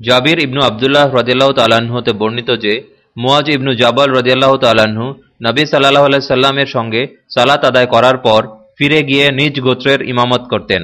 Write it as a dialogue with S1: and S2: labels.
S1: জাবির ইবনু আবদুল্লাহ রদিয়াল্লাহ তাল্লাহ্ন বর্ণিত যে মুয়াজ ইবনু জাবাল রদিয়াল্লাহ তাল্লাহ্ন নবী সাল্লাহ আল্লাহ সাল্লামের সঙ্গে সালাত আদায় করার পর ফিরে গিয়ে নিজ গোত্রের ইমামত করতেন।